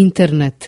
internet.